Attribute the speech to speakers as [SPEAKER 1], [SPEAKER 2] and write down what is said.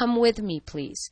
[SPEAKER 1] Come with me, please.